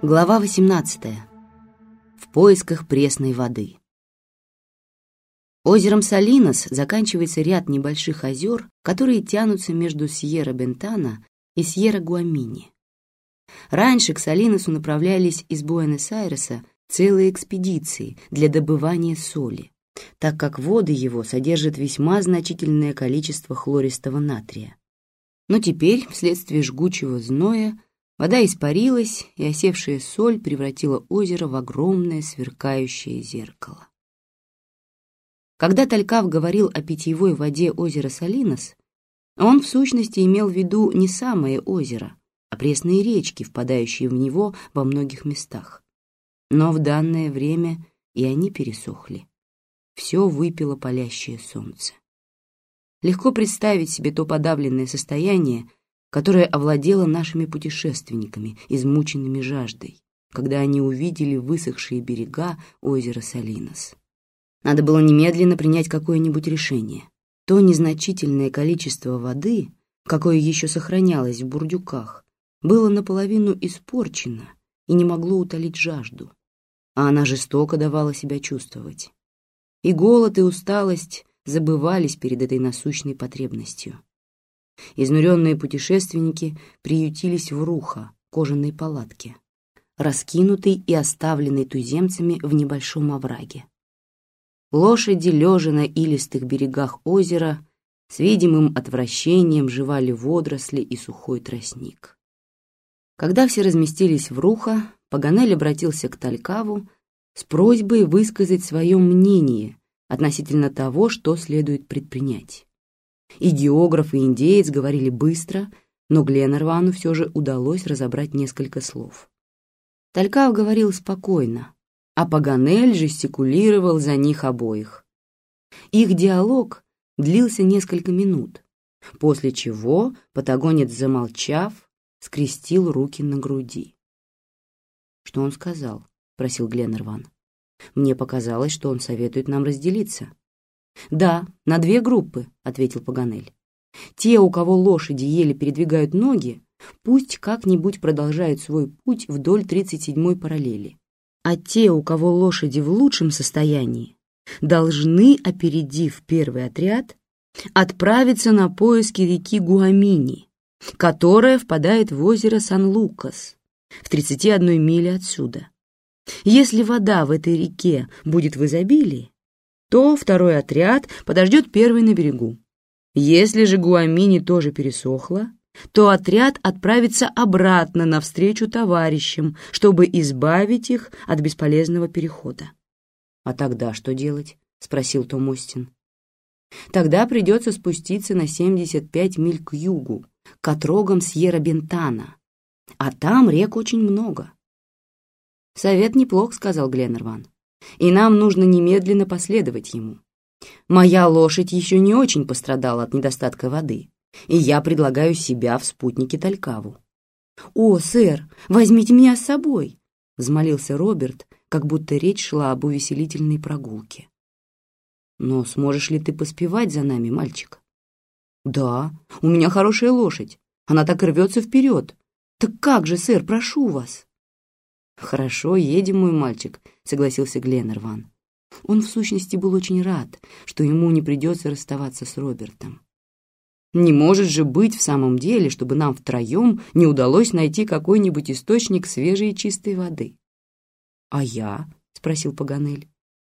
Глава 18. В поисках пресной воды. Озером Салинос заканчивается ряд небольших озер, которые тянутся между Сьерра-Бентана и Сьерра-Гуамини. Раньше к Салиносу направлялись из Буэнос-Айреса целые экспедиции для добывания соли, так как воды его содержат весьма значительное количество хлористого натрия. Но теперь, вследствие жгучего зноя, Вода испарилась, и осевшая соль превратила озеро в огромное сверкающее зеркало. Когда Талькав говорил о питьевой воде озера Салинос, он в сущности имел в виду не самое озеро, а пресные речки, впадающие в него во многих местах. Но в данное время и они пересохли. Все выпило палящее солнце. Легко представить себе то подавленное состояние, которая овладела нашими путешественниками, измученными жаждой, когда они увидели высохшие берега озера Салинос. Надо было немедленно принять какое-нибудь решение. То незначительное количество воды, какое еще сохранялось в бурдюках, было наполовину испорчено и не могло утолить жажду, а она жестоко давала себя чувствовать. И голод, и усталость забывались перед этой насущной потребностью. Изнуренные путешественники приютились в Руха, кожаной палатке, раскинутой и оставленной туземцами в небольшом овраге. Лошади, лежа на илистых берегах озера, с видимым отвращением жевали водоросли и сухой тростник. Когда все разместились в Руха, Паганель обратился к Талькаву с просьбой высказать свое мнение относительно того, что следует предпринять. И географ, и индеец говорили быстро, но Гленнервану все же удалось разобрать несколько слов. Талькав говорил спокойно, а Паганель жестикулировал за них обоих. Их диалог длился несколько минут, после чего патагонец, замолчав, скрестил руки на груди. «Что он сказал?» — просил Гленнерван. «Мне показалось, что он советует нам разделиться». «Да, на две группы», — ответил Паганель. «Те, у кого лошади еле передвигают ноги, пусть как-нибудь продолжают свой путь вдоль 37-й параллели. А те, у кого лошади в лучшем состоянии, должны, опередив первый отряд, отправиться на поиски реки Гуамини, которая впадает в озеро Сан-Лукас в 31 миле отсюда. Если вода в этой реке будет в изобилии, то второй отряд подождет первый на берегу. Если же Гуамини тоже пересохла, то отряд отправится обратно навстречу товарищам, чтобы избавить их от бесполезного перехода. «А тогда что делать?» — спросил Том Остин. «Тогда придется спуститься на 75 миль к югу, к отрогам Сьерра-Бентана, а там рек очень много». «Совет неплох», — сказал Гленнерван и нам нужно немедленно последовать ему. Моя лошадь еще не очень пострадала от недостатка воды, и я предлагаю себя в спутнике Талькаву. «О, сэр, возьмите меня с собой!» — взмолился Роберт, как будто речь шла об увеселительной прогулке. «Но сможешь ли ты поспевать за нами, мальчик?» «Да, у меня хорошая лошадь, она так рвется вперед. Так как же, сэр, прошу вас!» «Хорошо, едем, мой мальчик», — согласился Гленнерван. Он в сущности был очень рад, что ему не придется расставаться с Робертом. Не может же быть в самом деле, чтобы нам втроем не удалось найти какой-нибудь источник свежей и чистой воды. «А я?» — спросил Паганель.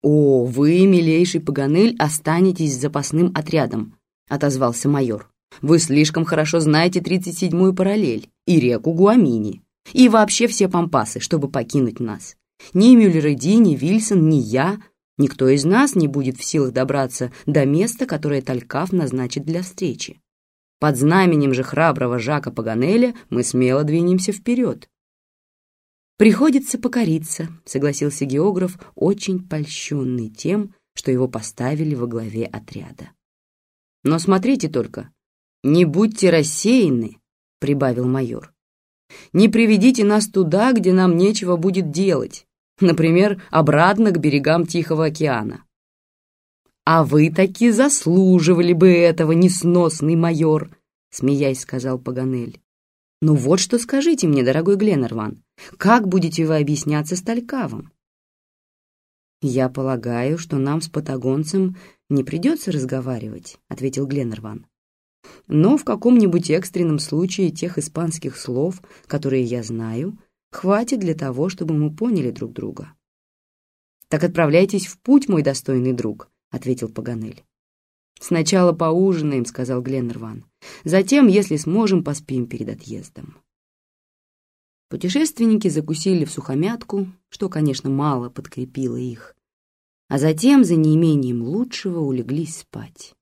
«О, вы, милейший Паганель, останетесь с запасным отрядом», — отозвался майор. «Вы слишком хорошо знаете 37-ю параллель и реку Гуамини и вообще все пампасы, чтобы покинуть нас. Ни Мюллер-Эди, ни Вильсон, ни я, никто из нас не будет в силах добраться до места, которое Талькав назначит для встречи. Под знаменем же храброго Жака Паганеля мы смело двинемся вперед. «Приходится покориться», — согласился географ, очень польщенный тем, что его поставили во главе отряда. «Но смотрите только, не будьте рассеяны», — прибавил майор. Не приведите нас туда, где нам нечего будет делать, например, обратно к берегам Тихого океана. А вы таки заслуживали бы этого, несносный майор, смеясь сказал Паганель. Ну вот что скажите мне, дорогой Гленнерван, Как будете вы объясняться с Талькавом? «Я полагаю, что нам с патагонцем не придется разговаривать», — ответил Гленнерван. «Но в каком-нибудь экстренном случае тех испанских слов, которые я знаю, хватит для того, чтобы мы поняли друг друга». «Так отправляйтесь в путь, мой достойный друг», — ответил Паганель. «Сначала поужинаем», — сказал Гленнерван. «Затем, если сможем, поспим перед отъездом». Путешественники закусили в сухомятку, что, конечно, мало подкрепило их, а затем, за неимением лучшего, улеглись спать.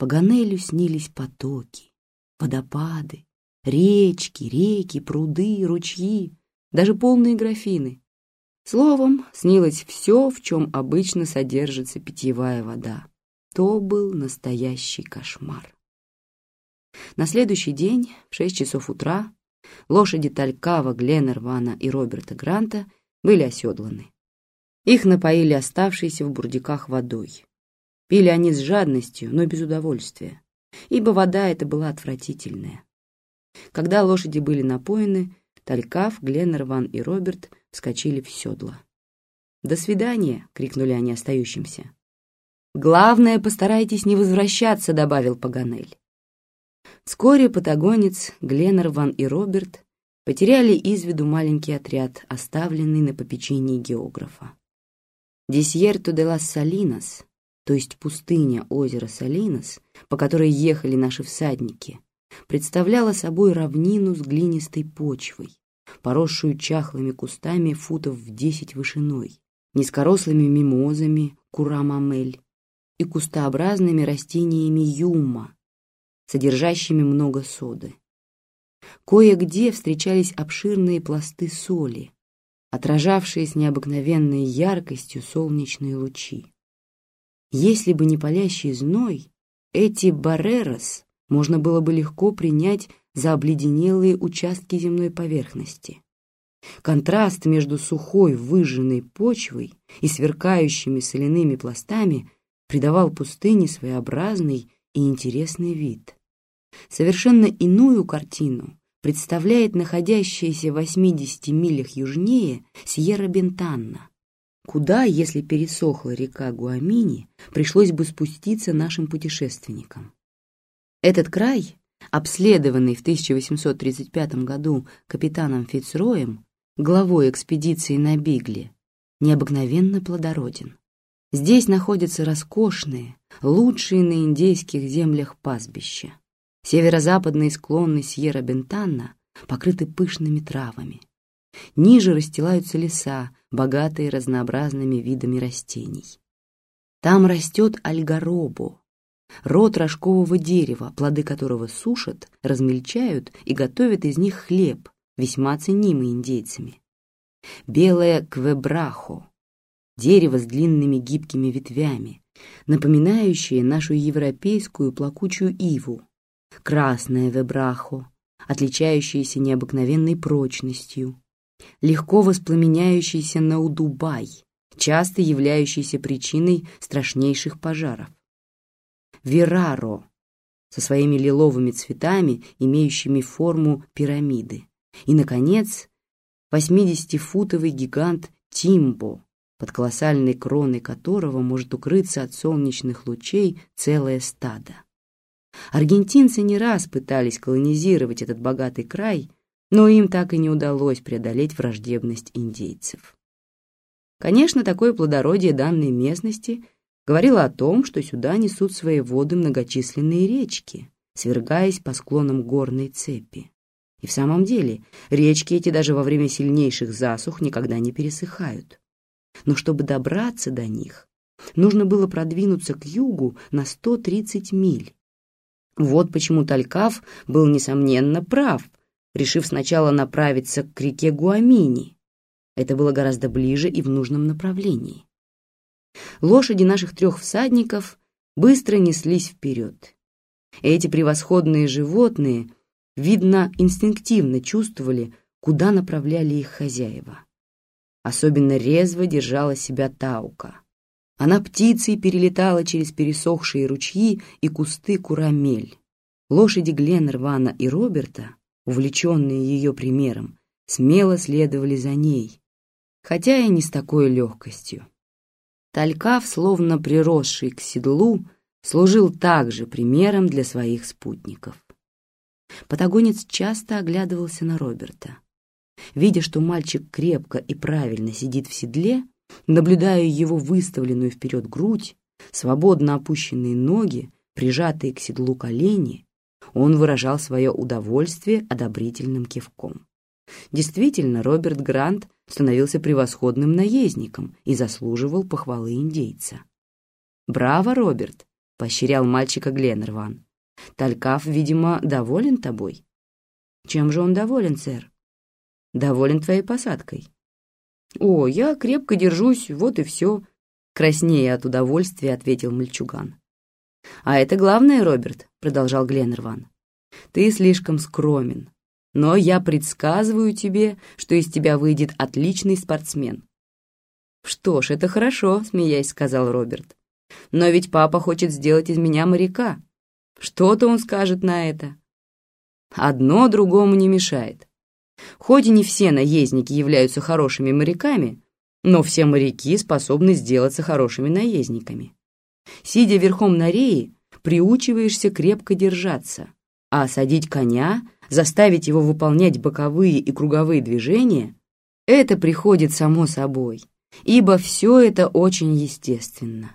Паганелю снились потоки, водопады, речки, реки, пруды, ручьи, даже полные графины. Словом, снилось все, в чем обычно содержится питьевая вода. То был настоящий кошмар. На следующий день, в шесть часов утра, Лошади Талькава, Гленнервана и Роберта Гранта были оседланы. Их напоили оставшейся в бурдиках водой. Пили они с жадностью, но без удовольствия, ибо вода эта была отвратительная. Когда лошади были напоены, Талькав, Гленнерван и Роберт вскочили в седла. «До свидания!» — крикнули они остающимся. «Главное, постарайтесь не возвращаться», — добавил Паганель. Вскоре патагонец, Гленнерван и Роберт потеряли из виду маленький отряд, оставленный на попечении географа. Десьерто де лас Салинас, то есть пустыня озера Салинас, по которой ехали наши всадники, представляла собой равнину с глинистой почвой, поросшую чахлыми кустами футов в десять вышиной, низкорослыми мимозами, курамамель и кустообразными растениями юма, содержащими много соды. Кое-где встречались обширные пласты соли, отражавшие с необыкновенной яркостью солнечные лучи. Если бы не палящий зной, эти барерос можно было бы легко принять за обледенелые участки земной поверхности. Контраст между сухой выжженной почвой и сверкающими соляными пластами придавал пустыне своеобразный и интересный вид. Совершенно иную картину представляет находящаяся в 80 милях южнее Сьерра-Бентанна, куда, если пересохла река Гуамини, пришлось бы спуститься нашим путешественникам. Этот край, обследованный в 1835 году капитаном Фицроем, главой экспедиции на Бигле, необыкновенно плодороден. Здесь находятся роскошные, лучшие на индейских землях пастбища. Северо-западные склоны Сьерра-Бентанна покрыты пышными травами. Ниже расстилаются леса, богатые разнообразными видами растений. Там растет альгаробо, род рожкового дерева, плоды которого сушат, размельчают и готовят из них хлеб, весьма ценимый индейцами. Белое квебрахо, дерево с длинными гибкими ветвями, напоминающее нашу европейскую плакучую иву, красное вебрахо, отличающееся необыкновенной прочностью, легко воспламеняющийся наудубай, часто являющийся причиной страшнейших пожаров. Вераро со своими лиловыми цветами, имеющими форму пирамиды. И, наконец, 80-футовый гигант Тимбо, под колоссальной кроной которого может укрыться от солнечных лучей целое стадо. Аргентинцы не раз пытались колонизировать этот богатый край, но им так и не удалось преодолеть враждебность индейцев. Конечно, такое плодородие данной местности говорило о том, что сюда несут свои воды многочисленные речки, свергаясь по склонам горной цепи. И в самом деле, речки эти даже во время сильнейших засух никогда не пересыхают. Но чтобы добраться до них, нужно было продвинуться к югу на 130 миль, вот почему Талькав был, несомненно, прав, решив сначала направиться к реке Гуамини. Это было гораздо ближе и в нужном направлении. Лошади наших трех всадников быстро неслись вперед. Эти превосходные животные, видно, инстинктивно чувствовали, куда направляли их хозяева. Особенно резво держала себя Таука. Она птицей перелетала через пересохшие ручьи и кусты курамель. Лошади Гленнервана и Роберта, увлеченные ее примером, смело следовали за ней, хотя и не с такой легкостью. Талькав, словно приросший к седлу, служил также примером для своих спутников. Патагонец часто оглядывался на Роберта. Видя, что мальчик крепко и правильно сидит в седле, наблюдая его выставленную вперед грудь, свободно опущенные ноги, прижатые к седлу колени, он выражал свое удовольствие одобрительным кивком. Действительно, Роберт Грант становился превосходным наездником и заслуживал похвалы индейца. «Браво, Роберт!» — поощрял мальчика Гленнерван. «Талькав, видимо, доволен тобой». «Чем же он доволен, сэр?» «Доволен твоей посадкой». «О, я крепко держусь, вот и все», — краснея от удовольствия ответил мальчуган. «А это главное, Роберт», — продолжал Гленнерван. «Ты слишком скромен, но я предсказываю тебе, что из тебя выйдет отличный спортсмен». «Что ж, это хорошо», — смеясь сказал Роберт. «Но ведь папа хочет сделать из меня моряка. Что-то он скажет на это». «Одно другому не мешает. Хоть и не все наездники являются хорошими моряками, но все моряки способны сделаться хорошими наездниками. Сидя верхом на рее, приучиваешься крепко держаться, а садить коня, заставить его выполнять боковые и круговые движения — это приходит само собой, ибо все это очень естественно.